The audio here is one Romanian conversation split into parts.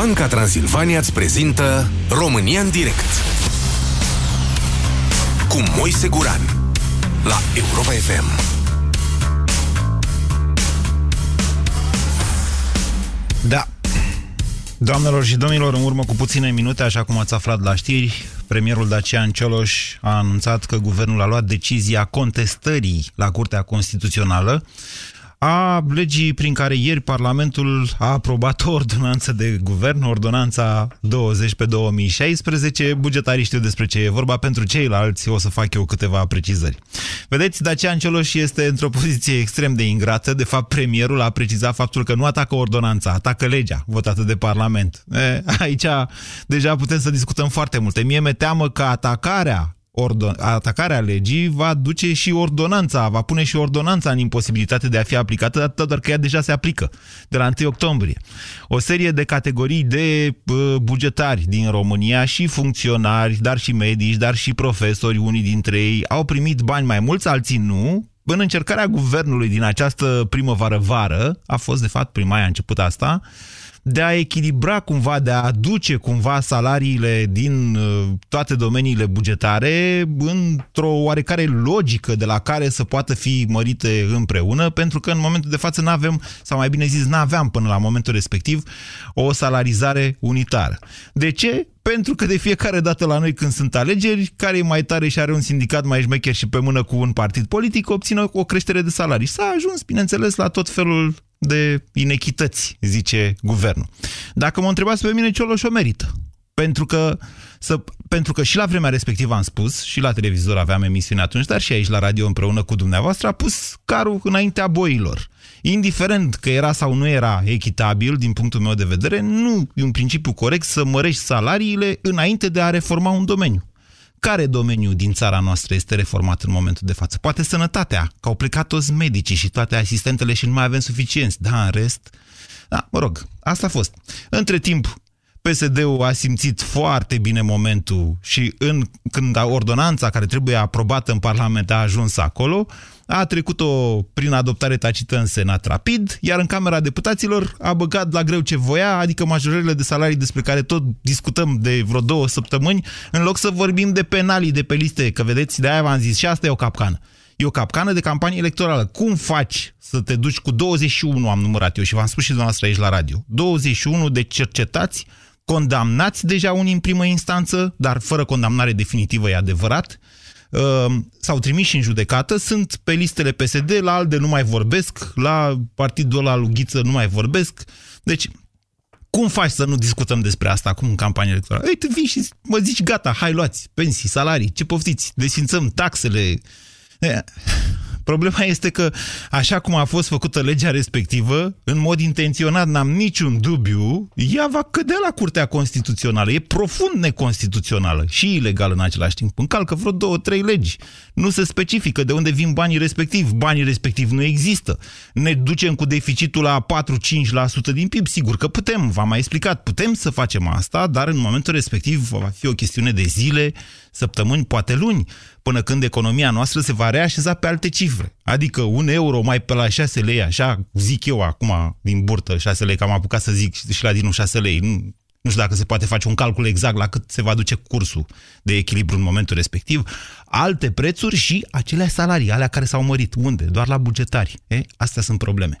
Banca Transilvania îți prezintă România în direct cu Moise Guran la Europa FM. Da. Doamnelor și domnilor, în urmă cu puține minute, așa cum ați aflat la știri, premierul Dacian Cioloș a anunțat că guvernul a luat decizia contestării la Curtea Constituțională a legii prin care ieri Parlamentul a aprobat o ordonanță de guvern, ordonanța 20 pe 2016. Bugetarii știu despre ce e vorba, pentru ceilalți o să fac eu câteva precizări. Vedeți, Dacian Cioloș este într-o poziție extrem de ingrată. De fapt, premierul a precizat faptul că nu atacă ordonanța, atacă legea votată de Parlament. E, aici deja putem să discutăm foarte multe. Mie mi-e teamă că atacarea atacarea legii va duce și ordonanța, va pune și ordonanța în imposibilitate de a fi aplicată, atât doar că ea deja se aplică de la 1 octombrie. O serie de categorii de uh, bugetari din România și funcționari, dar și medici, dar și profesori, unii dintre ei au primit bani mai mulți, alții nu, în încercarea guvernului din această primăvară-vară, a fost de fapt prima a început asta, de a echilibra cumva, de a aduce cumva salariile din uh, toate domeniile bugetare într-o oarecare logică de la care să poată fi mărite împreună, pentru că în momentul de față nu avem, sau mai bine zis, nu aveam până la momentul respectiv o salarizare unitară. De ce? Pentru că de fiecare dată la noi când sunt alegeri, care e mai tare și are un sindicat mai șmecher și pe mână cu un partid politic, obține o creștere de salarii. S-a ajuns, bineînțeles, la tot felul de inechități, zice guvernul. Dacă mă întrebați pe mine, Cioloș o merită. Pentru că, să, pentru că și la vremea respectivă am spus, și la televizor aveam emisiune atunci, dar și aici la radio împreună cu dumneavoastră, a pus carul înaintea boilor. Indiferent că era sau nu era echitabil, din punctul meu de vedere, nu e un principiu corect să mărești salariile înainte de a reforma un domeniu. Care domeniu din țara noastră este reformat în momentul de față? Poate sănătatea, că au plecat toți medicii și toate asistentele și nu mai avem suficienți. Da, în rest... Da, mă rog, asta a fost. Între timp, PSD-ul a simțit foarte bine momentul și în, când ordonanța care trebuie aprobată în Parlament a ajuns acolo, a trecut-o prin adoptare tacită în Senat rapid, iar în Camera Deputaților a băgat la greu ce voia, adică majorările de salarii despre care tot discutăm de vreo două săptămâni, în loc să vorbim de penalii de pe liste, că vedeți, de-aia v-am zis, și asta e o capcană. E o capcană de campanie electorală. Cum faci să te duci cu 21, am numărat eu și v-am spus și dumneavoastră aici la radio, 21 de cercetați condamnați deja unii în primă instanță, dar fără condamnare definitivă, e adevărat, uh, s-au trimis în judecată, sunt pe listele PSD, la ALDE nu mai vorbesc, la partidul ăla Lughiță nu mai vorbesc. Deci, cum faci să nu discutăm despre asta acum în campanie electorală? Ei, tu vii și mă zici, gata, hai luați pensii, salarii, ce poftiți, desfințăm taxele. Problema este că, așa cum a fost făcută legea respectivă, în mod intenționat, n-am niciun dubiu, ea va cădea la Curtea Constituțională. E profund neconstituțională și ilegală în același timp. Încalcă vreo două, trei legi. Nu se specifică de unde vin banii respectivi. Banii respectivi nu există. Ne ducem cu deficitul la 4-5% din PIB. Sigur că putem, v-am mai explicat, putem să facem asta, dar în momentul respectiv va fi o chestiune de zile, săptămâni, poate luni până când economia noastră se va reașeza pe alte cifre. Adică un euro mai pe la 6 lei, așa zic eu acum din burtă 6 lei, că am apucat să zic și la din 6 lei. Nu, nu știu dacă se poate face un calcul exact la cât se va duce cursul de echilibru în momentul respectiv, alte prețuri și acele salarii, alea care s-au mărit. Unde? Doar la bugetari. E? Astea sunt probleme.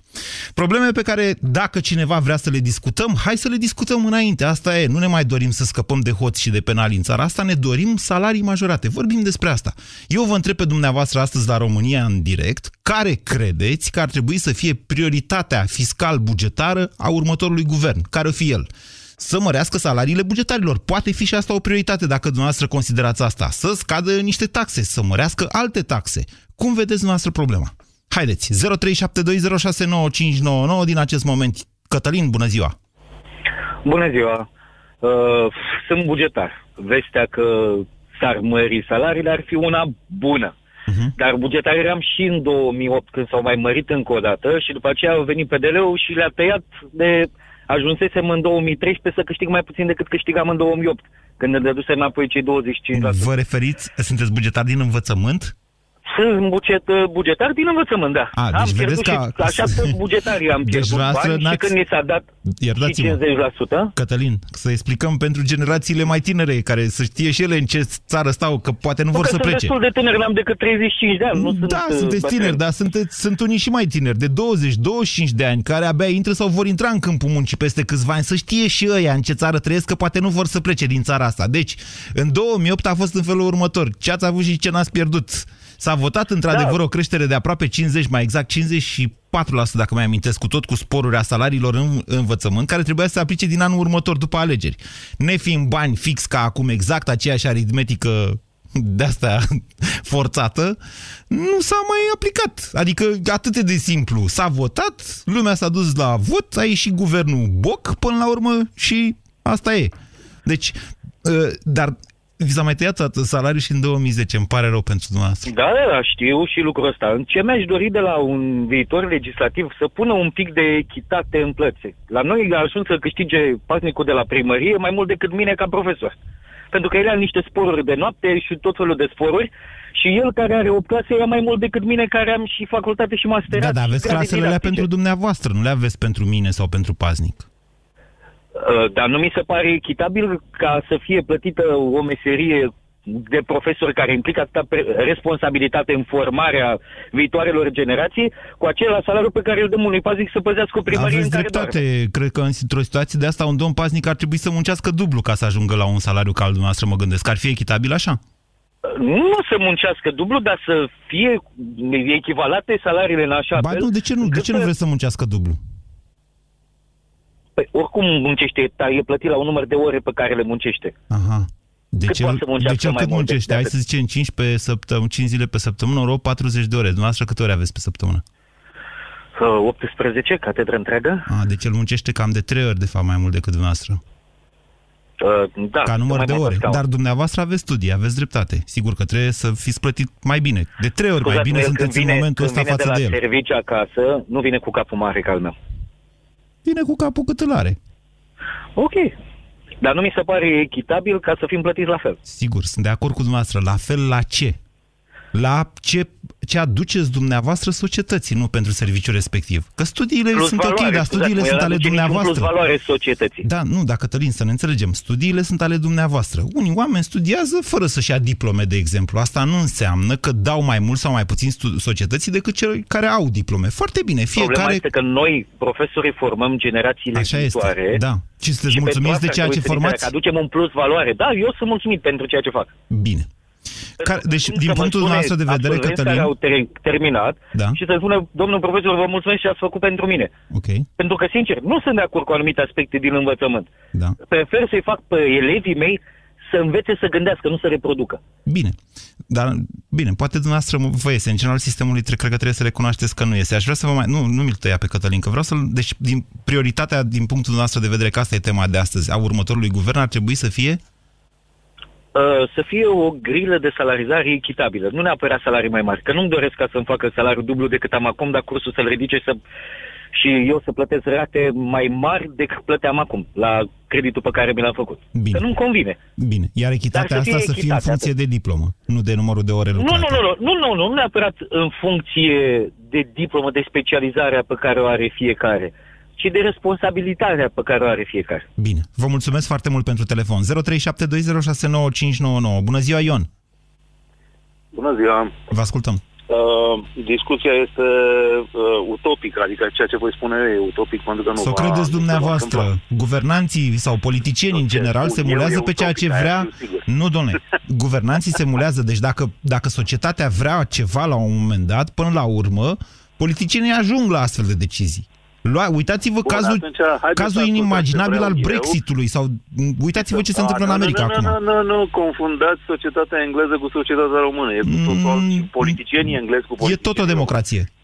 Probleme pe care, dacă cineva vrea să le discutăm, hai să le discutăm înainte. Asta e. Nu ne mai dorim să scăpăm de hoți și de penali în țara asta, ne dorim salarii majorate. Vorbim despre asta. Eu vă întreb pe dumneavoastră astăzi la România în direct, care credeți că ar trebui să fie prioritatea fiscal-bugetară a următorului guvern? Care o fi el? Să mărească salariile bugetarilor. Poate fi și asta o prioritate dacă dumneavoastră considerați asta. Să scadă niște taxe, să mărească alte taxe. Cum vedeți dumneavoastră problema? Haideți, 0372069599 din acest moment. Cătălin, bună ziua! Bună ziua! Uh, sunt bugetar. Vestea că s-ar mări salariile ar fi una bună. Uh-huh. Dar bugetar eram și în 2008 când s-au mai mărit încă o dată și după aceea au venit PDL-ul și le-a tăiat de ajunsesem în 2013 să câștig mai puțin decât câștigam în 2008, când ne dăduse înapoi cei 25%. Vă referiți, sunteți bugetar din învățământ? Sunt buget, uh, bugetar din învățământ, da. A, am deci vedeți pierdut că- și, așa toți bugetarii am Deci pierdut dumneavoastră bani și n-ați- când ni s-a dat și Iertați-mă. 50%. Cătălin, să explicăm pentru generațiile mai tinere, care să știe și ele în ce țară stau, că poate nu Nu vor că să sunt plece. destul de tânăr, n-am decât 35 de ani. Nu sunt, da, uh, sunteți bătrân. tineri, dar sunteți, sunt unii și mai tineri, de 20-25 de ani, care abia intră sau vor intra în câmpul muncii peste câțiva ani, să știe și ăia în ce țară trăiesc, că poate nu vor să plece din țara asta. Deci, în 2008 a fost în felul următor. Ce ați avut și ce n-ați pierdut. S-a votat într-adevăr Da. o creștere de aproape 50, mai exact 54%, dacă mai amintesc, cu tot cu sporurile salariilor în învățământ, care trebuia să se aplice din anul următor, după alegeri. Nefiind bani fix ca acum, exact aceeași aritmetică de asta forțată, nu s-a mai aplicat. Adică atât de simplu. S-a votat, lumea s-a dus la vot, a ieșit guvernul Boc până la urmă și asta e. Deci, ă, dar vi s-a mai tăiat salariul și în 2010, îmi pare rău pentru dumneavoastră. Da, da, da, știu și lucrul ăsta. Ce mi-aș dori de la un viitor legislativ să pună un pic de echitate în plăți. La noi a ajuns să câștige pasnicul de la primărie mai mult decât mine ca profesor. Pentru că el are niște sporuri de noapte și tot felul de sporuri și el care are 8 clase ia mai mult decât mine care am și facultate și masterat. Da, dar și aveți grade clasele alea didactice. pentru dumneavoastră, nu le aveți pentru mine sau pentru paznic. Uh, Dar nu mi se pare echitabil ca să fie plătită o meserie de profesori care implică atâta pre- responsabilitate în formarea viitoarelor generații cu același salariu pe care îl dăm unui paznic să păzească o primărie Aveți în care doarme. dreptate. Cred că într-o situație de asta un domn paznic ar trebui să muncească dublu ca să ajungă la un salariu ca al dumneavoastră, mă gândesc. Ar fi echitabil așa? Nu să muncească dublu, dar să fie echivalate salariile în așa Ba fel. nu, de ce nu? De încât ce nu să- vreți să muncească dublu? Păi, oricum muncește, dar e plătit la un număr de ore pe care le muncește. Aha. De Cât ce poate să muncească de ce mai cât mult muncește? de Hai atât? să zicem 5 pe săptămână, 5 zile pe săptămână, ori 40 de ore. Dumneavoastră câte ore aveți pe săptămână? Uh, 18, catedră întreagă. A, deci el muncește cam de 3 ori, de fapt, mai mult decât dumneavoastră. Uh, da, ca număr mai de mult ore. scaun. Dar dumneavoastră aveți studii, aveți dreptate. Sigur că trebuie să fiți plătit mai bine. De trei ori mai Scuzați-mă, bine el când sunteți în vine, momentul când ăsta vine față de de la el. serviciu acasă, nu vine cu capul mare ca al meu. Vine cu capul cât îl are. Ok. Dar nu mi se pare echitabil ca să fim plătiți la fel. Sigur, sunt de acord cu dumneavoastră. La fel la ce? La ce, ce aduceți dumneavoastră societății, nu pentru serviciul respectiv. Că studiile Plus sunt valoare, ok, dar scuzați-mă, studiile el sunt ale aduce niciun dumneavoastră. Plus valoare societății. Da, nu, dacă Cătălin, să ne înțelegem. Studiile sunt ale dumneavoastră. Unii oameni studiază fără să-și ia diplome, de exemplu. Asta nu înseamnă că dau mai mult sau mai puțin stu- societății decât cei care au diplome. Foarte bine, Problema fiecare... este că noi, profesorii, formăm generațiile Așa viitoare. este, da. Și sunteți și pentru mulțumiți de asta ceea ce trebuie să ne formați? Că aducem un plus valoare. Da, eu sunt mulțumit pentru ceea ce fac. Bine. Care, deci, Cum din să mă punctul sune nostru de vedere, absolvenți Cătălin... care au ter- terminat Da. și să spună, domnul profesor, vă mulțumesc ce ați făcut pentru mine. Ok, Pentru că, sincer, nu sunt de acord cu anumite aspecte din învățământ. da. Prefer să-i fac pe elevii mei să învețe să gândească, nu să reproducă. Bine. Dar, bine, poate dumneavoastră vă iese. În general, sistemului tre- cred că trebuie să recunoașteți că nu iese. Aș vrea să vă mai... Nu, nu mi-l tăia pe Cătălin, că vreau să-l... Deci, din prioritatea, din punctul nostru de vedere, că asta e tema de astăzi, a următorului guvern, ar trebui să fie... Uh, să fie o grilă de salarizare echitabilă, nu neapărat salarii mai mari. Că nu-mi doresc ca să-mi facă salariul dublu decât am acum, dar cursul să-l ridice să... și eu să plătesc rate mai mari decât plăteam acum la creditul pe care mi l-am făcut. Bine. Că nu-mi convine. Bine. Iar echitatea Dar să asta fie să fie în echitate, funcție de diplomă, nu de numărul de ore Nu, lucrate. nu, nu, nu, nu, nu, nu neapărat în funcție de diplomă, de specializarea pe care o are fiecare, ci de responsabilitatea pe care o are fiecare. Bine. Vă mulțumesc foarte mult pentru telefon. 0372069599. Bună ziua, Ion. Bună ziua! Vă ascultăm. Uh, discuția este uh, utopică, adică ceea ce voi spune e utopic pentru că nu Să o va, credeți nu se va dumneavoastră. întâmpla. Guvernanții sau politicienii în Ce general se spun eu mulează e pe ceea ce utopic, vrea... aia știu sigur. Nu, domnule. Guvernanții se mulează. Deci dacă, dacă societatea vrea ceva la un moment dat, până la urmă, politicienii ajung la astfel de decizii. Lua, uitați-vă Bun, cazul, atunci, haideți cazul să ascultăm inimaginabil ce al vreau eu. Brexitului sau uitați-vă ce se A, întâmplă în nu, America nu, acum. Nu, nu, nu, confundați societatea engleză cu societatea română. E cu totul Mm, și politicienii englezi cu E politicienii tot o democrație. români.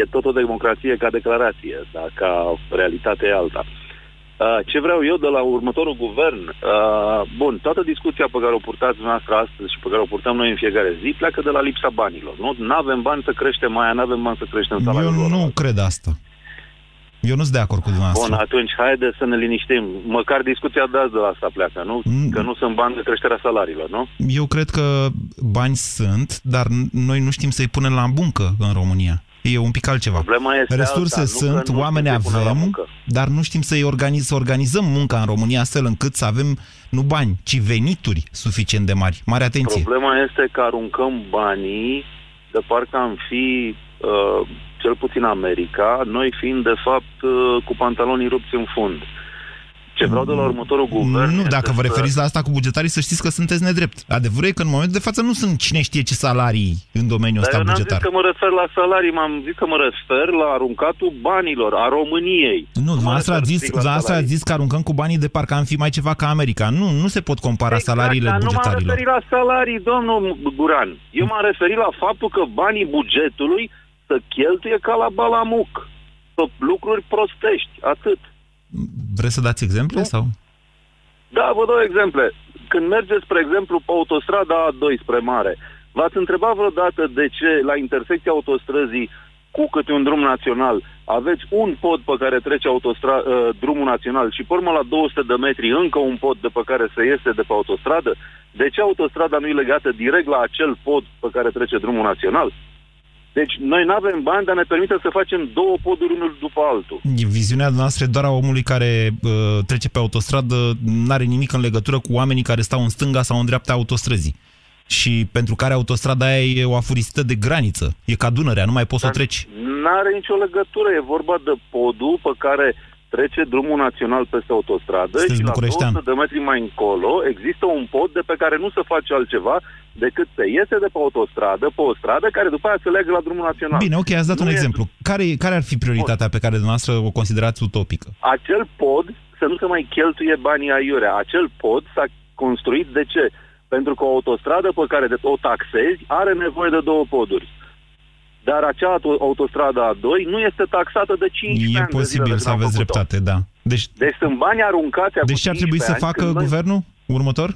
E tot o democrație ca declarație, dar ca realitate e alta. Uh, Ce vreau eu de la următorul guvern? Uh, Bun, toată discuția pe care o purtați dumneavoastră astăzi și pe care o purtăm noi în fiecare zi pleacă de la lipsa banilor. Nu avem bani să creștem aia, nu avem bani să creștem salariul Eu lor. nu cred asta. Eu nu sunt de acord cu dumneavoastră. Bun, atunci haide să ne liniștim. Măcar discuția de azi de la asta pleacă, nu? Mm. Că nu sunt bani de creșterea salariilor, nu? Eu cred că bani sunt, dar n- noi nu știm să-i punem la muncă în România. E un pic altceva. Problema este Resurse alta, nu că sunt, nu oameni știm să punem la avem, muncă. dar nu știm să-i organiz, să organizăm munca în România astfel încât să avem nu bani, ci venituri suficient de mari. Mare atenție! Problema este că aruncăm banii de parcă am fi, uh, cel puțin America, noi fiind de fapt uh, cu pantalonii rupți în fund. Ce vreau de la următorul guvern Nu, este dacă vă să- referiți la asta cu bugetarii, să știți că sunteți nedrept. Adevărul e că în momentul de față nu sunt cine știe ce salarii în domeniul Dar ăsta eu n-am zis bugetar. că mă refer la salarii, m-am zis că mă refer la aruncatul banilor, a României. Nu, mă dumneavoastră refer ați zis, strict la dumneavoastră ați salarii. zis că aruncăm cu banii de parcă am fi mai ceva ca America. Nu, nu se pot compara Exact, salariile dar nu m-am bugetarilor. referit la salarii, domnul Guran. Eu m-am referit la faptul că banii bugetului să cheltuie ca la balamuc. Pe lucruri prostești, atât. Vreți să dați exemple Nu. sau? Da, vă dau exemple. Când mergeți, spre exemplu, pe autostrada A2 spre mare, v-ați întrebat vreodată de ce la intersecția autostrăzii cu câte un drum național aveți un pod pe care trece autostra- uh, drumul național și pe urmă la 200 de metri încă un pod de pe care se iese de pe autostradă? De ce autostrada nu e legată direct la acel pod pe care trece drumul național? Deci noi nu avem bani, dar ne permite să facem două poduri unul după altul. E Viziunea noastră doar a omului care uh, trece pe autostradă nu are nimic în legătură cu oamenii care stau în stânga sau în dreapta autostrăzii. Și pentru care autostrada aia e o afurisită de graniță. E ca Dunărea, nu mai poți să o treci. Nu are nicio legătură, e vorba de podul pe care trece drumul național peste autostradă Sunteți și la bucureștean. 200 de metri mai încolo există un pod de pe care nu se face altceva decât se iese de pe autostradă, pe o stradă care după aia se leagă la drumul național. Bine, ok, ați dat Nu un e- exemplu. Care, care ar fi prioritatea pe care dumneavoastră o considerați utopică? Acel pod să nu se mai cheltuie banii aiurea. Acel pod s-a construit de ce? Pentru că o autostradă pe care de- o taxezi are nevoie de două poduri. Dar acea auto- autostradă A2 nu este taxată de 15 E ani de zile posibil de să când am aveți făcut-o. dreptate, da. Deci, Deci sunt bani aruncați acum deci ce ar trebui 15 să ani, facă când noi guvernul următor?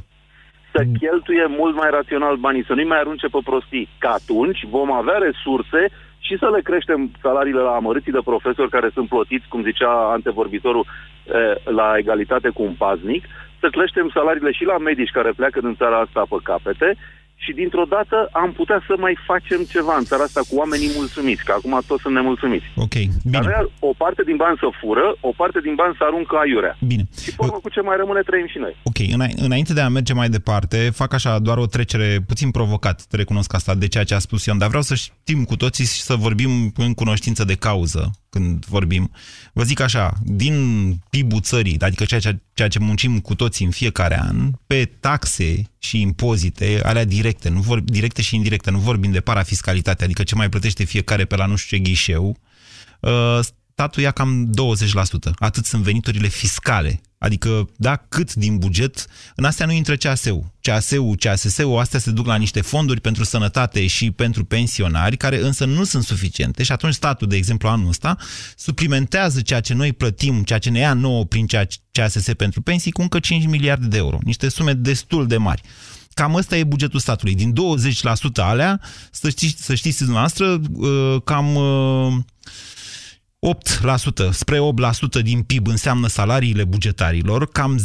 Să cheltuie mult mai rațional banii, să nu-i mai arunce pe prostii. Că atunci vom avea resurse și să le creștem salariile la amărâții de profesori care sunt plătiți, cum zicea antevorbitorul, eh, la egalitate cu un paznic, să creștem salariile și la medici care pleacă din țara asta pe capete și dintr-o dată am putea să mai facem ceva în țara asta cu oamenii mulțumiți, că acum toți sunt nemulțumiți. Ok, Dar bine. noi, o parte din bani să fură, o parte din bani să aruncă aiurea. Bine. Și pe urmă cu ce mai rămâne trăim și noi. Ok, îna- înainte de a merge mai departe, fac așa doar o trecere puțin provocat, te recunosc asta, de ceea ce a spus Ion, dar vreau să știm cu toții și să vorbim în cunoștință de cauză când vorbim. Vă zic așa, din PIB-ul țării, adică ceea ce, ceea ce muncim cu toții în fiecare an, pe taxe și impozite, alea directe, nu vor, directe și indirecte, nu vorbim de parafiscalitate, adică ce mai plătește fiecare pe la nu știu ce ghișeu, uh, statul ia cam 20%. Atât sunt veniturile fiscale. Adică, da, cât din buget, în astea nu intră CAS-ul. CAS-ul, CASS-ul, astea se duc la niște fonduri pentru sănătate și pentru pensionari, care însă nu sunt suficiente și atunci statul, de exemplu, anul ăsta, suplimentează ceea ce noi plătim, ceea ce ne ia nouă prin CASS pentru pensii, cu încă 5 miliarde de euro. Niște sume destul de mari. Cam ăsta e bugetul statului. Din 20% alea, să știți, să știți dumneavoastră, uh, cam uh, 8%, spre 8% din PIB înseamnă salariile bugetarilor, cam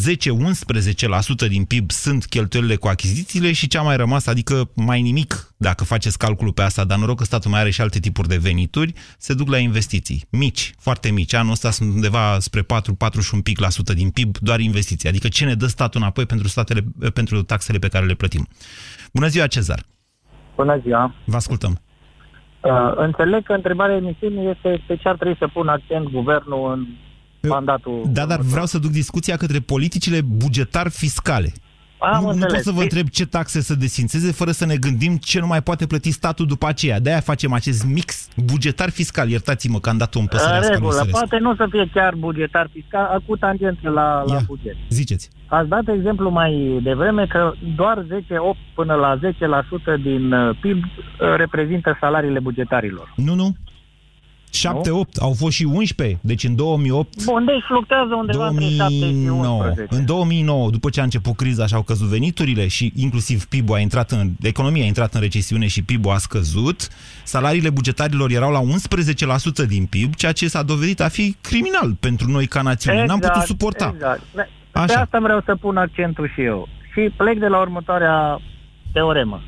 10-11% din PIB sunt cheltuielile cu achizițiile și cea mai rămas, adică mai nimic, dacă faceți calculul pe asta, dar noroc că statul mai are și alte tipuri de venituri, se duc la investiții. Mici, foarte mici. Anul ăsta sunt undeva spre 4, 4 și un pic la sută din PIB, doar investiții. Adică ce ne dă statul înapoi pentru, statele, pentru taxele pe care le plătim. Bună ziua, Cezar! Bună ziua! Vă ascultăm! Uh, înțeleg că întrebarea emisiunii este pe ce ar trebui să pună accent guvernul în mandatul... Da, dar vreau să duc discuția către politicile bugetar-fiscale. Am nu, nu înțeles. pot să vă întreb ce taxe să desfințeze fără să ne gândim ce nu mai poate plăti statul după aceea. De-aia facem acest mix bugetar-fiscal. Iertați-mă că am dat-o în În păsărească. regulă, înțeles. poate nu să fie chiar bugetar fiscal, cu tangență la, la Ia. buget. Ziceți. Ați dat exemplu mai devreme că doar 10, 8 până la 10% din uh, PIB uh, reprezintă salariile bugetarilor. Nu, nu. 7, 8, au fost și 11, deci în 2008... Bun, deci fluctuează undeva 2009, între 7 și 11. În 2009, după ce a început criza și au căzut veniturile și inclusiv PIB-ul a intrat în... economia a intrat în recesiune și PIB-ul a scăzut, salariile bugetarilor erau la 11% din PIB, ceea ce s-a dovedit a fi criminal pentru noi ca națiune. Exact, N-am putut suporta. Exact. Așa. Pe asta vreau să pun accentul și eu. Și plec de la următoarea teoremă.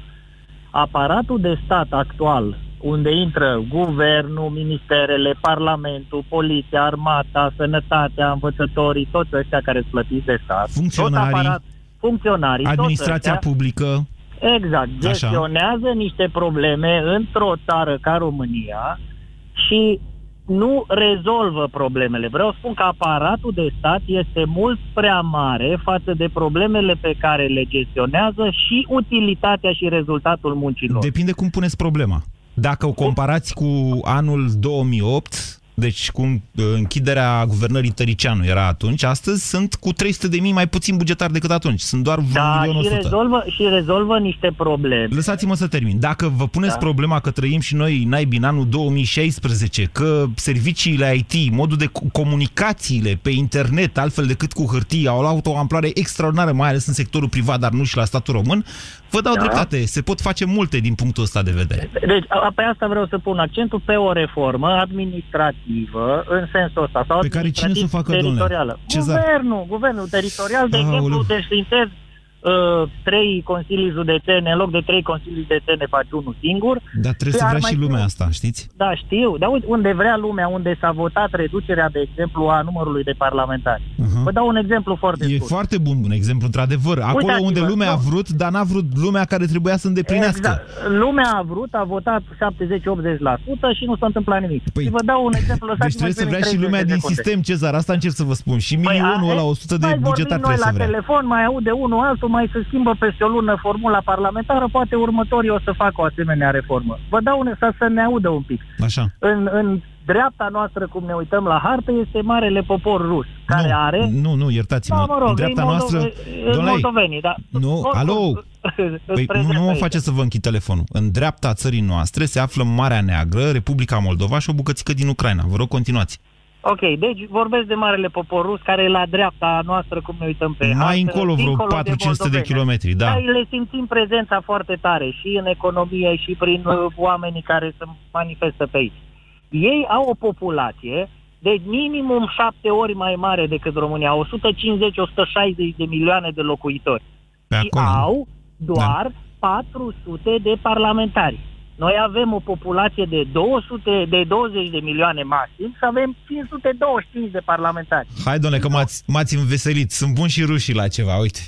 Aparatul de stat actual unde intră guvernul, ministerele, parlamentul, poliția, armata, sănătatea, învățătorii, toți ăștia care sunt plătiți de stat. Funcționarii. Tot aparat, funcționarii. Administrația ăștia, publică. Exact. Gestionează Așa. niște probleme într-o țară ca România și nu rezolvă problemele. Vreau să spun că aparatul de stat este mult prea mare față de problemele pe care le gestionează și utilitatea și rezultatul muncilor. Depinde cum puneți problema. Dacă o comparați cu anul 2008, deci cu uh, închiderea guvernării Tăricianu era atunci, astăzi sunt cu 300 de mii mai puțin bugetari decât atunci. Sunt doar da, și rezolvă, și rezolvă niște probleme. Lăsați-mă să termin. Dacă vă puneți da. problema că trăim și noi naibii în anul 2016, că serviciile IT, modul de comunicațiile pe internet, altfel decât cu hârtie, au luat o amploare extraordinară, mai ales în sectorul privat, dar nu și la statul român, Vă dau da. dreptate, se pot face multe din punctul ăsta de vedere. Deci, pe asta vreau să pun accentul pe o reformă administrativă în sensul ăsta. Sau pe care cine să o facă, teritorială. Guvernul, guvernul teritorial, de Aoleu. exemplu, desfințez uh, trei consilii județene, în loc de trei consilii județene faci unul singur. Dar trebuie să vrea și lumea știu. asta, știți? Da, știu. Dar uite, unde vrea lumea, unde s-a votat reducerea, de exemplu, a numărului de parlamentari. Uh-huh. Vă dau un exemplu foarte E scurt. foarte bun un exemplu, într-adăvăr. Acolo Uitați unde lumea a vrut, dar n-a vrut lumea care trebuia să îndeplinească. Exact. Lumea a vrut, a votat 70-80% și nu s-a întâmplat nimic. Păi, și vă dau un exemplu. Deci trebuie să vrea și lumea din sistem, Cezar. Asta încerc să vă spun. Și păi, milionul ăla, 100 de bugetari trebuie să vrea. la telefon, mai aude unul altul, mai se schimbă peste o lună formula parlamentară, poate următorii o să facă o asemenea reformă. Vă dau un, să, să ne audă un pic. Așa. În, în dreapta noastră, cum ne uităm la hartă, este marele popor rus, care nu, are... Nu, nu, iertați-mă. Da, mă rog, în dreapta noastră... Moldovenii, da. Nu, alo! Păi nu, nu mă face să vă închid telefonul. În dreapta țării noastre se află Marea Neagră, Republica Moldova și o bucățică din Ucraina. Vă rog, continuați. Ok, deci vorbesc de Marele Popor Rus, care e la dreapta noastră, cum ne uităm pe Mai încolo vreo 400 de, de kilometri, da. Dar le simțim prezența foarte tare și în economie și prin uh, oamenii care se manifestă pe aici. Ei au o populație de minimum șapte ori mai mare decât România, 150-160 de milioane de locuitori. Pe și acolo. au doar da. 400 de parlamentari. Noi avem o populație de 200, de 20 de milioane maxim și avem 525 de parlamentari. Hai, doamne, că m-ați, m-ați înveselit. Sunt bun și rușii la ceva, uite.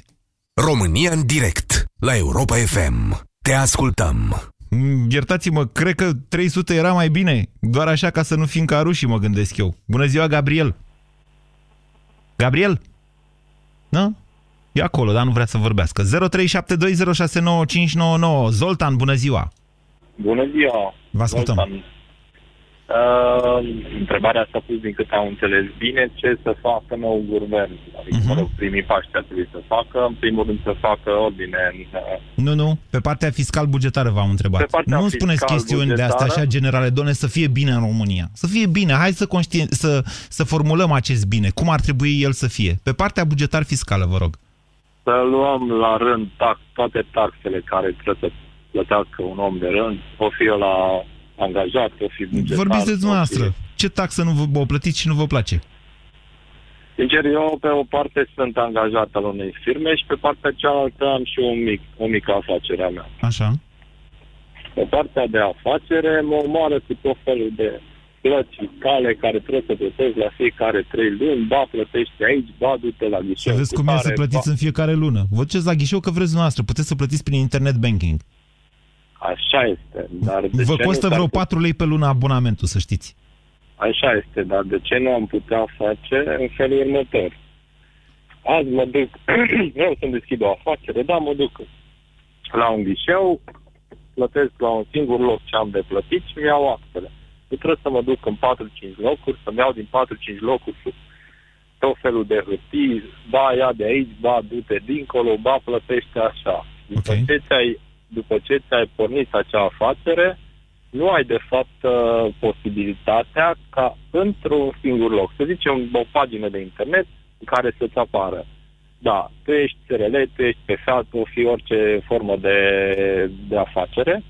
România în direct, la Europa FM. Te ascultăm. Mm, iertați-mă, cred că 300 era mai bine. Doar așa ca să nu fim ca rușii, mă gândesc eu. Bună ziua, Gabriel! Gabriel? Nu? E acolo, dar nu vrea să vorbească. 0372069599. Zoltan, bună ziua! Bună ziua! Vă ascultăm. Uh, întrebarea asta pus din câte am înțeles bine, ce să facă nou guvern? Adică, uh-huh. mă rog, primii pași ce ar trebui să facă, în primul rând să facă ordine în... Uh, nu, nu, pe partea fiscal-bugetară v-am întrebat. Nu spuneți chestiuni de astea așa generale, doamne, să fie bine în România. Să fie bine, hai să, conștien... să, să formulăm acest bine. Cum ar trebui el să fie? Pe partea bugetar-fiscală, vă rog. Să luăm la rând tax, toate taxele care trebuie să plătească un om de rând, o fi la angajat, o fi bugetar. Vorbiți de dumneavoastră. Fi... Ce taxă nu vă o plătiți și nu vă place? Sincer, eu pe o parte sunt angajat al unei firme și pe partea cealaltă am și un mic, o mică afacere a mea. Așa. Pe partea de afacere mă omoară cu tot felul de plăți fiscale care trebuie să plătești la fiecare trei luni, ba plătești aici, ba du-te la ghișeu. Să vezi cum e să plătiți ba... în fiecare lună. Vă duceți la ghișeu că vreți dumneavoastră, puteți să plătiți prin internet banking. Așa este. Dar de Vă ce costă vreo 4 lei pe lună abonamentul, să știți. Așa este, dar de ce nu am putea face în felul următor? Azi mă duc, vreau să-mi deschid o afacere, da, mă duc la un ghișeu, plătesc la un singur loc ce am de plătit și mi iau actele. Eu trebuie să mă duc în 4-5 locuri, să-mi iau din 4-5 locuri tot felul de hârtii, ba ia de aici, ba du-te dincolo, ba plătește așa. După okay. ce ți-ai după ce ți-ai pornit acea afacere, nu ai de fapt uh, posibilitatea ca într-un singur loc, să zicem o pagină de internet în care să-ți apară. Da, tu ești SRL, tu ești PFA, tu fi orice formă de, de afacere,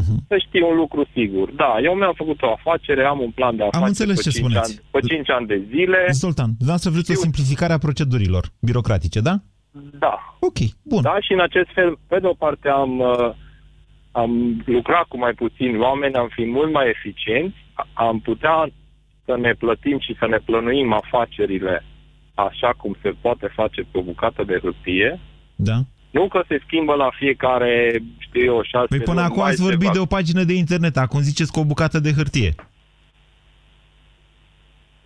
uh-huh. să știi un lucru sigur. Da, eu mi-am făcut o afacere, am un plan de afacere am înțeles pe, ce 5 spuneți. ani, pe 5 ani de zile. Zoltan, să vreți o simplificare a procedurilor birocratice, da? Da. Ok, bun. Da, și în acest fel, pe de o parte am, uh, am lucrat cu mai puțini oameni, am fi mult mai eficienți, am putea să ne plătim și să ne plănuim afacerile așa cum se poate face pe o bucată de hârtie. Da. Nu că se schimbă la fiecare, știu eu, șase Păi până acum ați vorbit de o pagină de internet, acum ziceți cu o bucată de hârtie.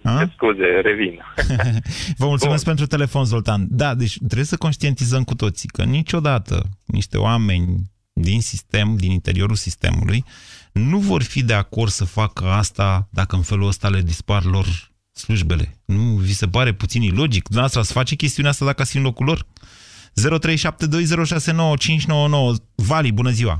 A? Scuze, revin. Vă mulțumesc Bun. pentru telefon, Zoltan. Da, deci trebuie să conștientizăm cu toții că niciodată niște oameni din sistem, din interiorul sistemului, nu vor fi de acord să facă asta dacă în felul ăsta le dispar lor slujbele. Nu vi se pare puțin ilogic? Dumneavoastră ați face chestiunea asta dacă ați fi în locul lor? 0372069599 Vali, bună ziua!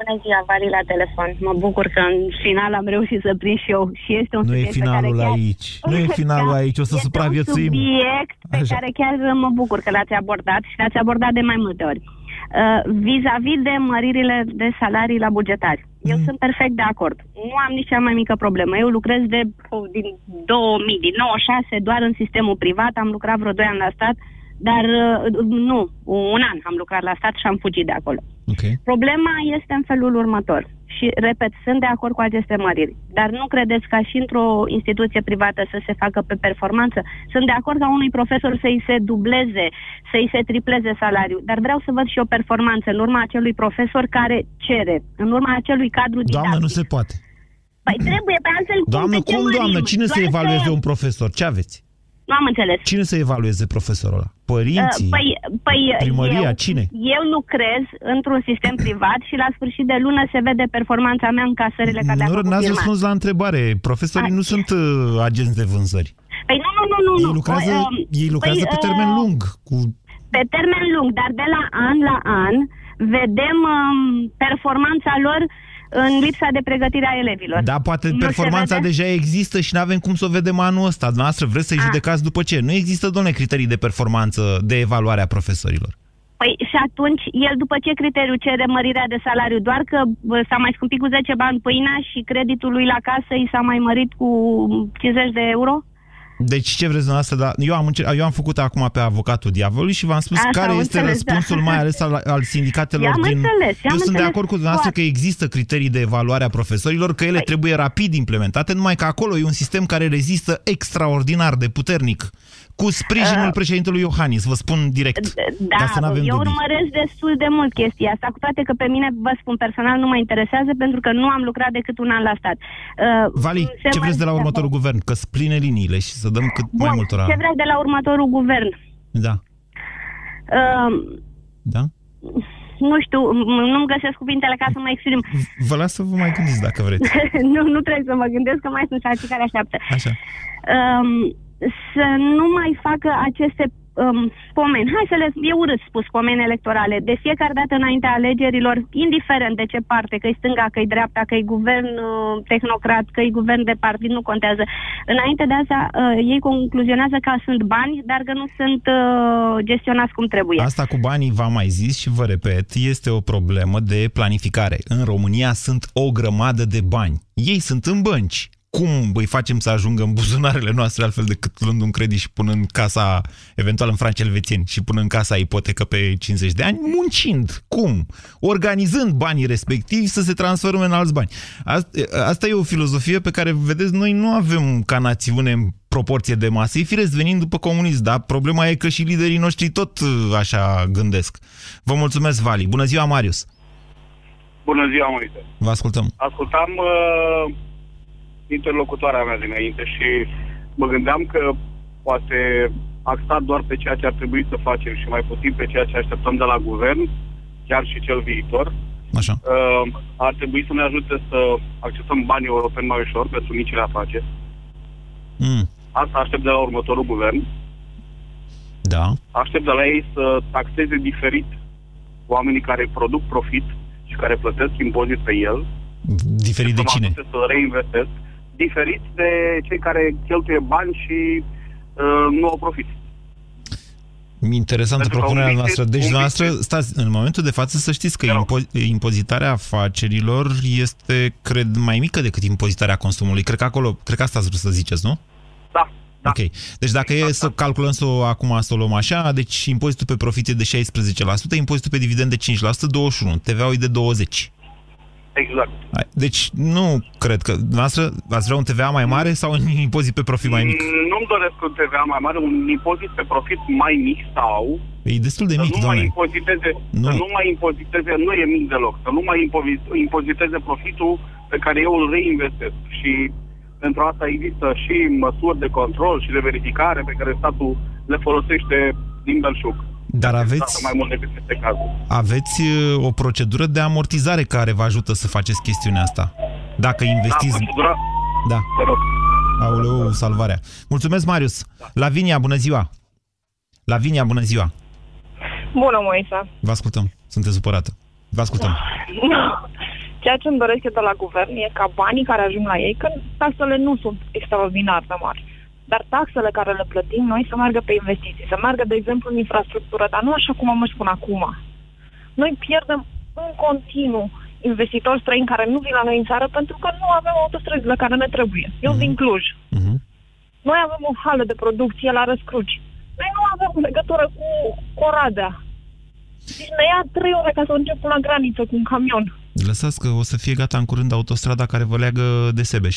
Bună ziua, Vali, la telefon. Mă bucur că în final am reușit să prind și eu. Și este un nu subiect e finalul pe care aici. Chiar... Nu e finalul da, aici, o să supraviețuim. Este un subiect pe Așa. care chiar mă bucur că l-ați abordat și l-ați abordat de mai multe ori. Uh, vis-a-vis de măririle de salarii la bugetari. Mm. Eu sunt perfect de acord. Nu am nici cea mai mică problemă. Eu lucrez de din 2000, din 96, doar în sistemul privat. Am lucrat vreo 2 ani la stat. Uh, dar uh, nu, un an am lucrat la stat și am fugit de acolo. Okay. Problema este în felul următor. Și, repet, sunt de acord cu aceste măriri. Dar nu credeți ca și într-o instituție privată să se facă pe performanță? Sunt de acord ca unui profesor să-i se dubleze, să-i se tripleze salariul. Dar vreau să văd și o performanță în urma acelui profesor care cere, în urma acelui cadru didactic. Doamne, nu se poate. Păi trebuie, pe altfel Doamnă, cum, cum doamnă? Cine să evalueze un profesor? Ce aveți? Nu am înțeles. Cine să evalueze profesorul ăla? Părinții? Uh, păi, păi primăria? Eu, Cine? Eu lucrez într-un sistem privat și la sfârșit de lună se vede performanța mea în casările care Nu, n-ați răspuns la întrebare. Profesorii A. nu sunt uh, agenți de vânzări. Păi nu, nu, nu, nu. Ei lucrează, uh, ei lucrează păi, pe termen uh, lung. Cu... Pe termen lung, dar de la an la an vedem um, performanța lor uh, în lipsa de pregătire a elevilor. Da, poate nu performanța deja există și nu avem cum să o vedem anul ăsta. Dumneavoastră vreți să-i judecați după ce? Nu există, domnule, criterii de performanță, de evaluare a profesorilor. Păi și atunci, el după ce criteriu cere mărirea de salariu? Doar că s-a mai scumpit cu 10 bani pâinea și creditul lui la casă i s-a mai mărit cu 50 de euro? Deci ce vreți dumneavoastră? Da, eu, am încer- eu am făcut acum pe avocatul diavolului și v-am spus Așa, care este înțeles, răspunsul da. mai ales al, al sindicatelor din... Înțeles, eu sunt de acord cu dumneavoastră că există criterii de evaluare a profesorilor, că ele păi. trebuie rapid implementate, numai că acolo e un sistem care rezistă extraordinar de puternic cu sprijinul uh, președintelui Iohannis, vă spun direct. Da, ca să eu dubii. urmăresc destul de mult chestia asta, cu toate că pe mine, vă spun personal, nu mă interesează pentru că nu am lucrat decât un an la stat. Uh, Vali, ce vreți de la următorul da. guvern? Că spline liniile și să dăm cât Bun, mai multora... ce vreți de la următorul guvern? Da. Uh, da? nu știu, nu-mi găsesc cuvintele ca să mă exprim. Vă las să vă mai gândiți dacă vreți. nu, nu trebuie să mă gândesc, că mai sunt și alții care așteaptă. Așa. Um, să nu mai facă aceste um, pomeni, hai să le, e urât spus, pomeni electorale, de fiecare dată înaintea alegerilor, indiferent de ce parte, că e stânga, că e dreapta, că e guvern uh, tehnocrat, că e guvern de partid, nu contează. Înainte de asta, uh, ei concluzionează că sunt bani, dar că nu sunt uh, gestionați cum trebuie. Asta cu banii, v-am mai zis și vă repet, este o problemă de planificare. În România sunt o grămadă de bani. Ei sunt în bănci cum îi facem să ajungă în buzunarele noastre altfel decât luând un credit și punând casa, eventual în franci elvețieni, și punând casa ipotecă pe 50 de ani, muncind. Cum? Organizând banii respectivi să se transforme în alți bani. Asta, asta e o filozofie pe care, vedeți, noi nu avem ca națiune în proporție de masă. E firesc venind după comunism, dar problema e că și liderii noștri tot uh, așa gândesc. Vă mulțumesc, Vali. Bună ziua, Marius! Bună ziua, Moise! Vă ascultăm. Ascultam uh interlocutoarea mea dinainte și mă gândeam că poate axat doar pe ceea ce ar trebui să facem și mai puțin pe ceea ce așteptăm de la guvern, chiar și cel viitor. Așa. Uh, ar trebui să ne ajute să accesăm banii europeni mai ușor pentru micile afaceri. Mm. Asta aștept de la următorul guvern. Da. Aștept de la ei să taxeze diferit oamenii care produc profit și care plătesc impozit pe el Diferit de cine? Să reinvestesc, diferit de cei care cheltuie bani și uh, nu au profit. Interesantă propunerea noastră. Deci, noastră, stați, în momentul de față să știți că impo- impozitarea afacerilor este, cred, mai mică decât impozitarea consumului. Cred că acolo, cred că asta ați vrut să ziceți, nu? Da. Da. Ok. Deci dacă exact, e să calculăm să o, acum să o luăm așa, deci impozitul pe profit e de 16%, impozitul pe dividend de 5%, 21%, TVA-ul e de 20%. Exact. Deci nu cred că... Noastră ați vrea un TVA mai mare sau un impozit pe profit mai mic? Mm, nu-mi doresc un TVA mai mare, un impozit pe profit mai mic sau... E destul de mic, nu doamne. Mai impoziteze, nu. Să nu mai impoziteze, nu e mic deloc, să nu mai impoziteze profitul pe care eu îl reinvestesc. Și pentru asta există și măsuri de control și de verificare pe care statul le folosește din belșug. Dar aveți, mai mult decât este cazul. aveți uh, o procedură de amortizare care vă ajută să faceți chestiunea asta. Dacă investiți... Da, procedura... Da. Aoleu, salvarea. Mulțumesc, Marius. Da. Lavinia, bună ziua. Lavinia, bună ziua. Bună, Moisa. Vă ascultăm. Sunteți supărată. Vă ascultăm. Ceea ce îmi doresc eu de la guvern e ca banii care ajung la ei, că taxele nu sunt extraordinar de mari, dar taxele care le plătim noi să meargă pe investiții, să meargă, de exemplu, în infrastructură, dar nu așa cum am spun acum. Noi pierdem în continuu investitori străini care nu vin la noi în țară pentru că nu avem autostrăzile care ne trebuie. Eu uh-huh. din Cluj. Uh-huh. Noi avem o hală de producție la Răscruci. Noi nu avem legătură cu Coradea. Deci ne ia trei ore ca să începem la graniță cu un camion. Lăsați că o să fie gata în curând autostrada care vă leagă de Sebeș.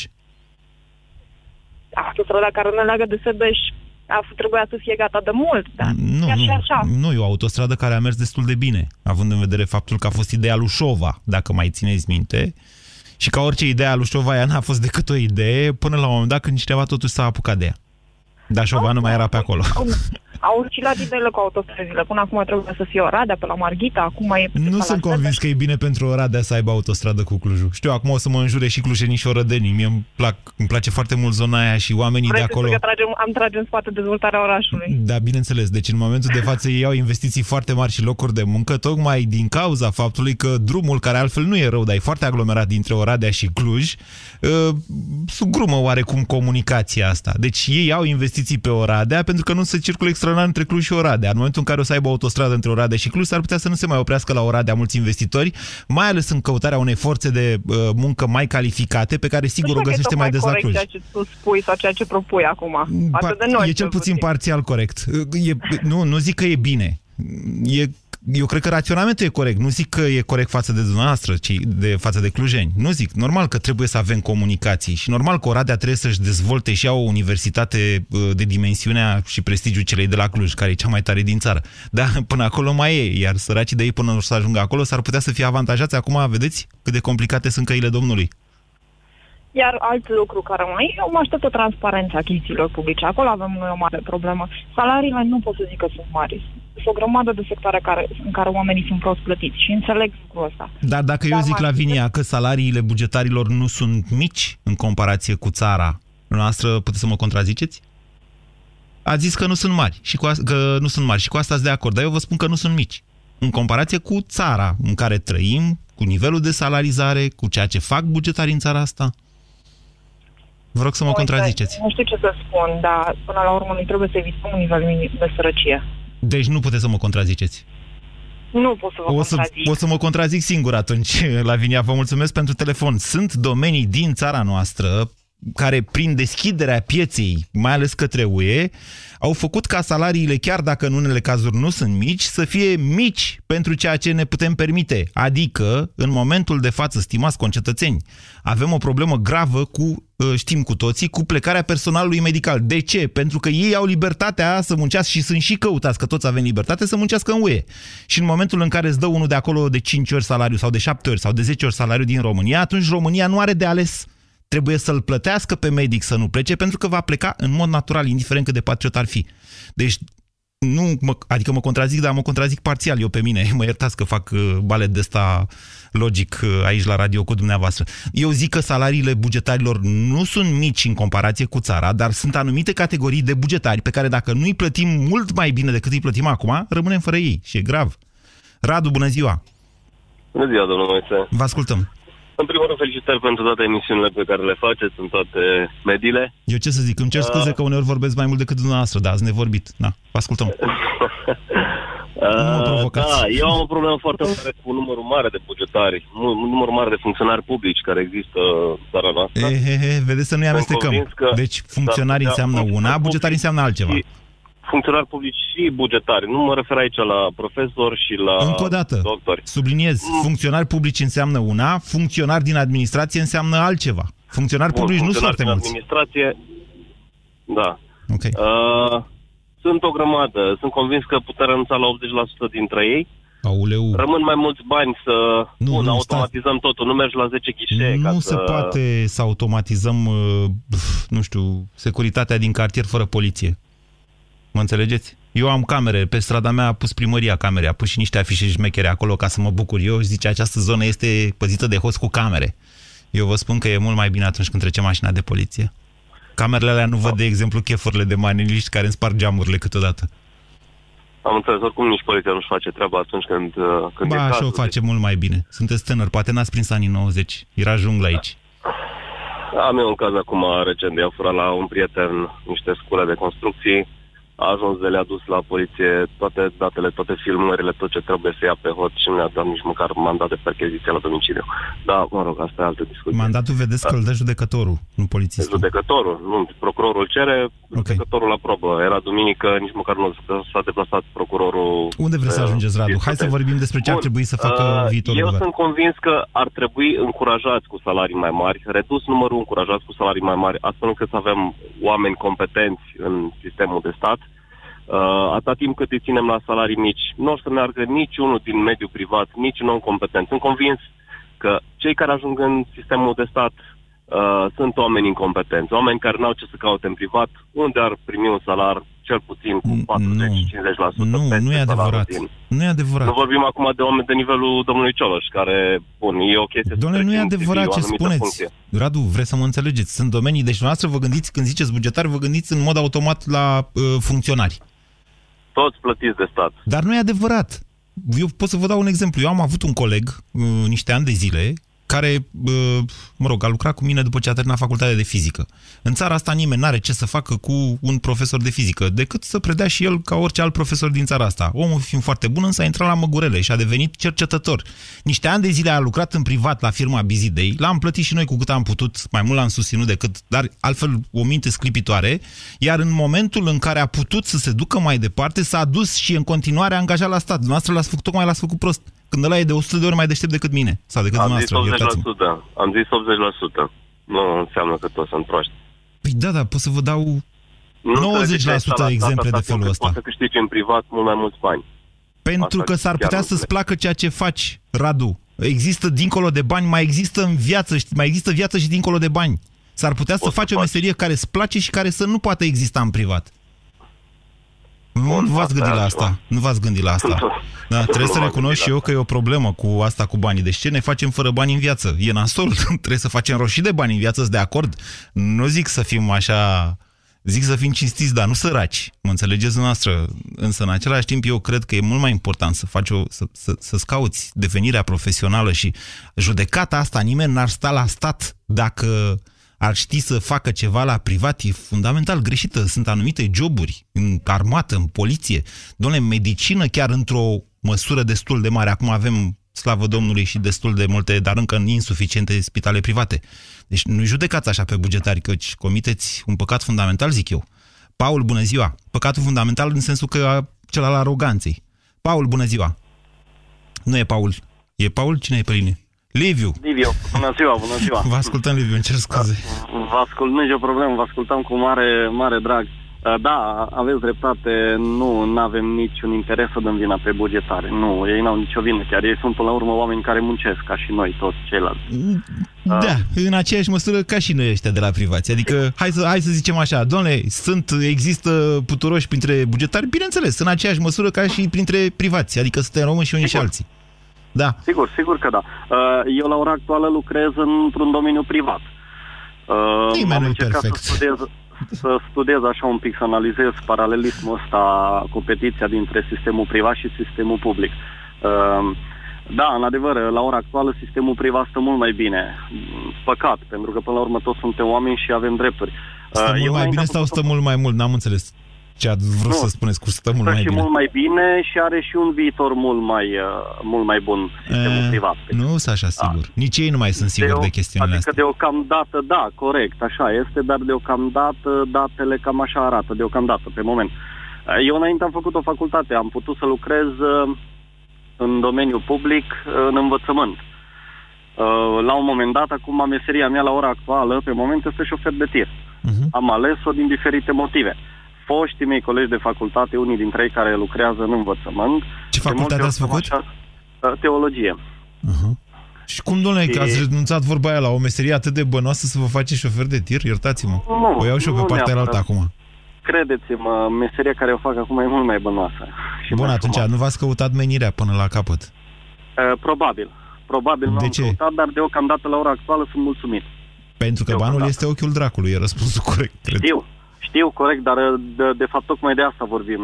Autostrada care ne leagă de Sebeș a trebuia să fie gata de mult, dar nu, chiar nu, și așa. Nu, e o autostradă care a mers destul de bine, având în vedere faptul că a fost ideea lui Șova, dacă mai țineți minte, și ca orice idee a lui Șova, ea n-a fost decât o idee, până la un moment dat când cineva totuși s-a apucat de ea. Dar Șova nu mai era pe acolo. Au oscilat ideile cu autostrăzile. Până acum trebuie să fie Oradea pe la Marghita, acum e Nu sunt convins că e bine pentru Oradea să aibă autostradă cu Clujul. Știu, acum o să mă înjure și clujenii și orădenii. Mie îmi, plac, îmi place foarte mult zona aia și oamenii Vreți de acolo... Că tragem, am trage în spate dezvoltarea orașului. Da, bineînțeles. Deci în momentul de față ei au investiții foarte mari și locuri de muncă, tocmai din cauza faptului că drumul, care altfel nu e rău, dar e foarte aglomerat dintre Oradea și Cluj, uh, sugrumă oarecum comunicația asta. Deci ei au investiții pe Oradea pentru că nu se circulă extraordinar între Cluj și Oradea. În momentul în care o să aibă o autostradă între Oradea și Cluj, s-ar putea să nu se mai oprească la Oradea mulți investitori, mai ales în căutarea unei forțe de uh, muncă mai calificate, pe care sigur o găsește mai des la Cluj. ceea ce tu spui sau ceea ce propui acum. Pa- de noi, e cel puțin parțial corect. E, nu, nu zic că e bine. E eu cred că raționamentul e corect. Nu zic că e corect față de dumneavoastră, ci de față de clujeni. Nu zic. Normal că trebuie să avem comunicații și normal că Oradea trebuie să-și dezvolte și ea o universitate uh, de dimensiunea și prestigiul celei de la Cluj, care e cea mai tare din țară. Dar până acolo mai e, iar săracii de ei până să ajungă acolo s-ar putea să fie avantajați. Acum vedeți cât de complicate sunt căile Domnului. Iar alt lucru care mai e, eu mă aștept o transparență achizițiilor publice. Acolo avem noi o mare problemă. Salariile nu pot să zic că sunt mari. Sunt o grămadă de sectoare care, în care oamenii sunt prost plătiți și înțeleg lucrul ăsta. Dar dacă Dar eu zic, Lavinia, că salariile bugetarilor nu sunt mici în comparație cu țara, noastră puteți să mă contraziceți? A zis că nu sunt mari și cu a, că nu sunt mari și cu asta de acord, dar eu vă spun că nu sunt mici. În comparație cu țara în care trăim, cu nivelul de salarizare, cu ceea ce fac bugetarii în țara asta. Vă rog să mă contraziceți. Nu știu ce să spun, dar până la urmă noi trebuie să evităm un nivel minim de sărăcie. Deci nu puteți să mă contraziceți. Nu pot să vă o să, contrazic. O să mă contrazic singur atunci, Lavinia. Vă mulțumesc pentru telefon. Sunt domenii din țara noastră care, prin deschiderea pieței, mai ales către UE, au făcut ca salariile, chiar dacă în unele cazuri nu sunt mici, să fie mici pentru ceea ce ne putem permite. Adică, în momentul de față, stimați concetățeni, avem o problemă gravă cu, ă, știm cu toții, cu plecarea personalului medical. De ce? Pentru că ei au libertatea să muncească și sunt și căutați, că toți avem libertate, să muncească în UE. Și în momentul în care îți dă unul de acolo de 5 ori salariu sau de 7 ori sau de 10 ori salariu din România, atunci România nu are de ales trebuie să-l plătească pe medic să nu plece, pentru că va pleca în mod natural, indiferent cât de patriot ar fi. Deci, nu, mă, adică mă contrazic, dar mă contrazic parțial eu pe mine. Mă iertați că fac uh, balet de ăsta logic uh, aici la radio cu dumneavoastră. Eu zic că salariile bugetarilor nu sunt mici în comparație cu țara, dar sunt anumite categorii de bugetari pe care dacă nu îi plătim mult mai bine decât îi plătim acum, rămânem fără ei și e grav. Radu, bună ziua! Bună ziua, domnul Moise! Vă ascultăm! În primul rând, felicitări pentru toate emisiunile pe care le faceți în toate mediile. Eu ce să zic, îmi cer scuze uh... că uneori vorbesc mai mult decât dumneavoastră, da, ați nevorbit. Da, vă ascultăm. Uh, da, eu am o problemă foarte mare cu numărul mare de bugetari, un număr mare de funcționari publici care există în țara noastră. E, he, he, vedeți să nu-i amestecăm. Deci funcționari înseamnă una, bugetari înseamnă altceva. Și funcționari publici și bugetari. Nu mă refer aici la profesori și la Încă o dată, doctori. subliniez, mm. funcționari publici înseamnă una, funcționari din administrație înseamnă altceva. Funcționari Bun, publici nu sunt foarte mulți. administrație, da. Okay. Uh, sunt o grămadă. Sunt convins că putem renunța la 80% dintre ei. Auleu. Rămân mai mulți bani să nu, bun, nu, automatizăm sta... totul. Nu mergi la 10 ghișee. Nu ca se să... poate să automatizăm, uh, nu știu, securitatea din cartier fără poliție. Mă înțelegeți? Eu am camere, pe strada mea a pus primăria camere, a pus și niște afișe șmechere acolo ca să mă bucur eu și zice această zonă este păzită de host cu camere. Eu vă spun că e mult mai bine atunci când trece mașina de poliție. Camerele alea nu văd, de exemplu, chefurile de maniliști care îmi sparg geamurile câteodată. Am înțeles, oricum nici poliția nu-și face treaba atunci când, uh, când ba, e așa o face mult mai bine. Sunteți tânăr, poate n-ați prins anii 90. Era jungla aici. Am eu un caz acum recent de a furat la un prieten niște scule de construcții a ajuns de le-a dus la poliție toate datele, toate filmările, tot ce trebuie să ia pe hot și nu le-a dat nici măcar mandat de percheziție la domiciliu. Da, mă rog, asta e altă discuție. Mandatul vedeți că îl dă judecătorul, nu polițistul. Judecătorul, nu, procurorul cere, okay. judecătorul aprobă. Era duminică, nici măcar nu s-a deplasat procurorul. Unde vreți să ajungeți, Radu? Hai să vorbim despre ce Bun. ar trebui să facă uh, viitorul Eu guvern. sunt convins că ar trebui încurajați cu salarii mai mari, redus numărul încurajați cu salarii mai mari, astfel încât să avem oameni competenți în sistemul de stat, Uh, atâta timp cât îi ținem la salarii mici, nu o să meargă niciunul din mediul privat, nici non-competent. Sunt convins că cei care ajung în sistemul de stat uh, sunt oameni incompetenți, oameni care n-au ce să caute în privat, unde ar primi un salar cel puțin cu 40-50%. Nu, nu e adevărat. Din... Nu e adevărat. Nu vorbim acum de oameni de nivelul domnului Cioloș, care, bun, e o chestie... Domnule, nu e adevărat ce spuneți. Funcție. Radu, vreți să mă înțelegeți. Sunt domenii, deci dumneavoastră vă gândiți, când ziceți bugetar, vă gândiți în mod automat la uh, funcționari toți plătiți de stat. Dar nu e adevărat. Eu pot să vă dau un exemplu. Eu am avut un coleg, uh, niște ani de zile, care, mă rog, a lucrat cu mine după ce a terminat facultatea de fizică. În țara asta nimeni n-are ce să facă cu un profesor de fizică, decât să predea și el ca orice alt profesor din țara asta. Omul fiind foarte bun, însă a intrat la Măgurele și a devenit cercetător. Niște ani de zile a lucrat în privat la firma Bizidei, l-am plătit și noi cu cât am putut, mai mult l-am susținut decât, dar altfel o minte sclipitoare, iar în momentul în care a putut să se ducă mai departe, s-a dus și în continuare angajat la stat. Noastră l-ați făcut, tocmai l-ați făcut prost. Când ăla e de 100 de ori mai deștept decât mine. Sau decât Am zis 80%. Am zis 80%. Nu înseamnă că toți sunt proști. Păi da, da, pot să vă dau nu 90% exemple de felul ăsta. Poți să câștigi în privat mult mai mulți bani. Pentru Asta că s-ar putea să-ți placă ceea ce faci, Radu. Există dincolo de bani, mai există în viață, mai există viață și dincolo de bani. S-ar putea Poți să faci o meserie care îți place și care să nu poată exista în privat. Nu v-ați gândit la asta. Nu v-ați gândit la asta. Da, trebuie să recunosc și eu că e o problemă cu asta cu banii. Deci ce ne facem fără bani în viață? E nasol. trebuie să facem roșii de bani în viață, sunt de acord? Nu zic să fim așa... Zic să fim cinstiți, dar nu săraci. Mă înțelegeți noastră. Însă, în același timp, eu cred că e mult mai important să faci o, să, să, să-ți cauți devenirea profesională și judecata asta, nimeni n-ar sta la stat dacă ar ști să facă ceva la privat, e fundamental greșită. Sunt anumite joburi în armată, în poliție, doamne, medicină chiar într-o măsură destul de mare. Acum avem, slavă Domnului, și destul de multe, dar încă insuficiente spitale private. Deci nu judecați așa pe bugetari, căci comiteți un păcat fundamental, zic eu. Paul, bună ziua! Păcatul fundamental în sensul că cel al aroganței. Paul, bună ziua! Nu e Paul. E Paul? Cine e pe linie? Liviu. Liviu, bună ziua, bună ziua. Vă ascultăm, Liviu, încerc scuze. Vă ascult, nu e o problemă, vă ascultăm cu mare, mare drag. Uh, da, aveți dreptate, nu avem niciun interes să dăm vina pe bugetare. Nu, ei n-au nicio vină, chiar ei sunt până la urmă oameni care muncesc, ca și noi, toți ceilalți. Da, uh. în aceeași măsură ca și noi ăștia de la privație. Adică, hai să, hai să zicem așa, doamne, sunt, există puturoși printre bugetari, bineînțeles, în aceeași măsură ca și printre privați, adică suntem români și unii Sigur. și alții. Da. Sigur, sigur că da. Uh, eu la ora actuală lucrez într-un domeniu privat. Uh, Nimeni nu perfect. Să studiez, să studiez așa un pic, să analizez paralelismul ăsta, competiția dintre sistemul privat și sistemul public. Uh, Da, în adevăr, la ora actuală sistemul privat stă mult mai bine. Păcat, pentru că până la urmă toți suntem oameni și avem drepturi. Stă uh, mult mai bine sau stă mult mai mult? N-am înțeles ce ați vrut nu, să spuneți cu stă mult mai și bine. mult mai bine și are și un viitor mult mai, uh, mult mai bun sistemul e, privat. Nu sunt așa da. sigur. Nici ei nu mai sunt siguri de, de chestiunile adică astea. deocamdată, da, corect, așa este, dar deocamdată datele cam așa arată, deocamdată, pe moment. Eu înainte am făcut o facultate, am putut să lucrez în domeniul public, în învățământ. La un moment dat, acum meseria mea la ora actuală, pe moment, este șofer de tir. Uh-huh. Am ales-o din diferite motive. Foștii mei colegi de facultate, unii dintre ei care lucrează în învățământ... Ce facultate ați făcut? Așa, teologie. Uh-huh. Și cum, domnule, și... că ați renunțat vorba aia la o meserie atât de bănoasă să vă faceți șofer de tir? Iertați-mă. Nu, o iau și eu pe partea altă acum credeți-mă, meseria care o fac acum e mult mai bănoasă. Și Bun, atunci frumos. nu v-ați căutat menirea până la capăt? Uh, probabil. Probabil nu de am ce? căutat, dar deocamdată la ora actuală sunt mulțumit. Pentru că banul este ochiul dracului, e răspunsul corect, cred. Știu, știu, corect, dar de, de fapt tocmai de asta vorbim.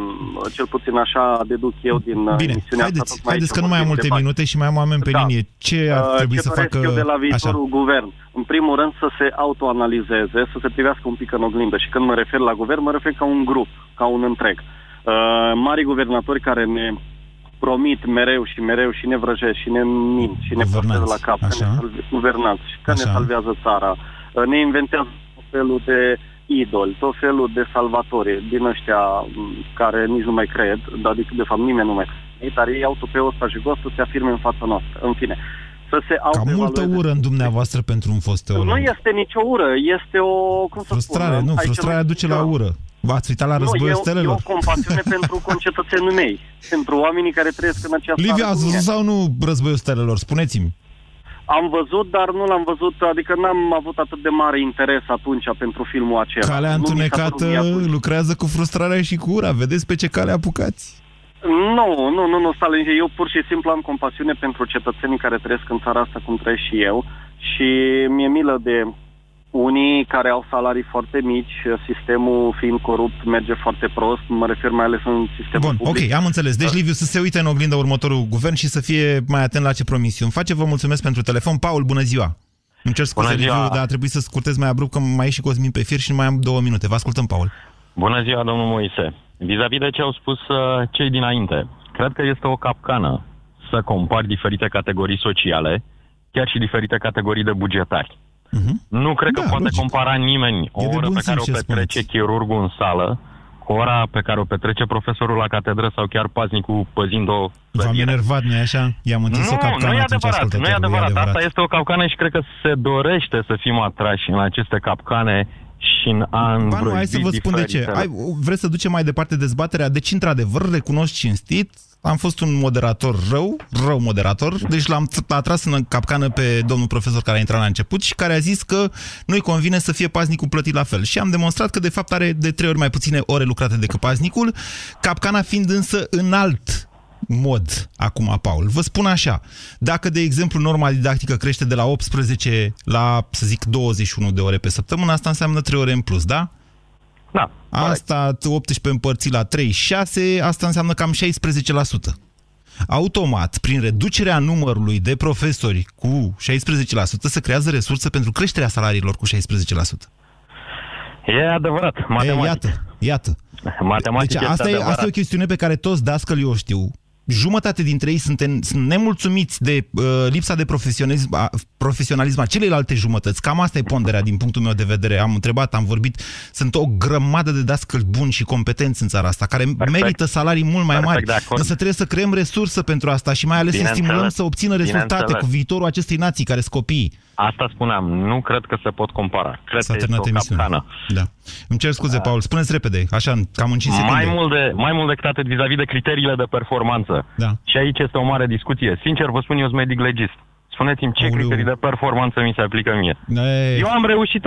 Cel puțin așa deduc eu din uh, Bine, haideți, asta. haideți că nu mai am multe minute și mai am oameni pe da. linie. Ce ar uh, trebui Ce să facă... eu de la viitorul așa. guvern? În primul rând să se autoanalizeze, să se privească un pic în oglindă. Și când mă refer la guvern, mă refer ca un grup, ca un întreg. Uh, mari guvernatori care ne promit mereu și mereu și ne vrăjesc și ne mint și ne portează la cap. Așa. Ne guvernați și că Așa. ne salvează țara. Uh, ne inventează felul de idoli, tot felul de salvatori din ăștia care nici nu mai cred, dar adică de fapt nimeni nu mai crede, dar ei au tupeul ăsta și să se afirme în fața noastră. În fine, să se Cam multă ură în dumneavoastră pentru un fost teolog. Nu este nicio ură, este o... Cum frustrare, să spun, nu, frustrarea duce la ură. V-ați uitat la războiul nu, stelelor? Nu, e o compasiune pentru concetățenii mei, pentru oamenii care trăiesc în această Liviu, ați văzut sau nu războiul stelelor? Spuneți-mi. Am văzut, dar nu l-am văzut, adică n-am avut atât de mare interes atunci pentru filmul acela. Calea întunecată lucrează cu frustrarea și cu ura. Vedeți pe ce cale apucați? Nu, nu, nu, nu, Stalin. Eu pur și simplu am compasiune pentru cetățenii care trăiesc în țara asta cum trăiesc și eu și mi-e milă de unii care au salarii foarte mici, sistemul fiind corupt, merge foarte prost, mă refer mai ales în sistemul Bun, public. ok, am înțeles. Deci, Liviu, să se uite în oglindă următorul guvern și să fie mai atent la ce promisiuni face. Vă mulțumesc pentru telefon. Paul, bună ziua! Îmi cer scuze, Liviu, dar a trebuit să scurtez mai abrupt, că mai e și Cosmin pe fir și nu mai am două minute. Vă ascultăm, Paul. Bună ziua, domnul Moise. Vis-a-vis de ce au spus uh, cei dinainte, cred că este o capcană să compari diferite categorii sociale, chiar și diferite categorii de bugetari. Uh-huh. Nu cred da, că poate logic. compara nimeni o oră pe care o petrece spuneți. chirurgul în sală cu ora pe care o petrece profesorul la catedră sau chiar paznicul păzind-o V-am enervat, nu așa? I-am întins nu, o capcană nu e adevărat, nu e adevărat. adevărat. Asta este o capcană și cred că se dorește să fim atrași în aceste capcane și în an ba nu, hai să vă spun de ce. Ai, vreți să ducem mai departe dezbaterea? Deci, într-adevăr, recunosc cinstit, am fost un moderator rău, rău moderator, deci l-am atras în capcană pe domnul profesor care a intrat la început și care a zis că nu-i convine să fie paznicul plătit la fel. Și am demonstrat că de fapt are de trei ori mai puține ore lucrate decât paznicul, capcana fiind însă în alt mod acum, Paul. Vă spun așa, dacă, de exemplu, norma didactică crește de la 18 la, să zic, 21 de ore pe săptămână, asta înseamnă 3 ore în plus, da? Da. Asta 18 împărțit la 3, 6, asta înseamnă cam 16%. Automat, prin reducerea numărului de profesori cu 16%, se creează resurse pentru creșterea salariilor cu 16%. E adevărat, matematic. E, iată, iată. Matematic deci asta e, asta e o chestiune pe care toți dascălii o știu jumătate dintre ei sunt, în, sunt nemulțumiți de uh, lipsa de profesionalism, a, profesionalism a celelalte jumătăți. Cam asta e ponderea din punctul meu de vedere. Am întrebat, am vorbit. Sunt o grămadă de dascăli buni și competenți în țara asta, care Perfect. merită salarii mult mai Perfect, mari. Însă trebuie să creăm resursă pentru asta și mai ales să stimulăm să obțină rezultate cu viitorul acestei nații, care sunt copiii. Asta spuneam, nu cred că se pot compara. Cred S-a că este o capcană. Da. Îmi cer scuze, Paul, spuneți repede, așa, cam în 5 secunde. Mai mult, de, mai mult decât atât vis-a-vis de criteriile de performanță. Da. Și aici este o mare discuție. Sincer, vă spun, eu sunt medic legist. Spuneți-mi ce Ulu. criterii de performanță mi se aplică mie. Ei. Eu am reușit 100%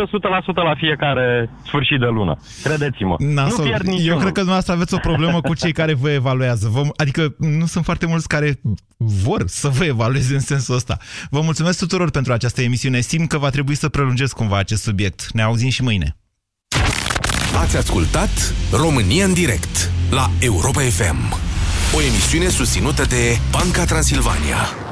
la fiecare sfârșit de lună. Credeți-mă. Nasol. Nu pierd niciunul. Eu cred că dumneavoastră aveți o problemă cu cei care vă evaluează. Vă, adică nu sunt foarte mulți care vor să vă evalueze în sensul ăsta. Vă mulțumesc tuturor pentru această emisiune. Simt că va trebui să prelungesc cumva acest subiect. Ne auzim și mâine. Ați ascultat România în direct la Europa FM. O emisiune susținută de Banca Transilvania.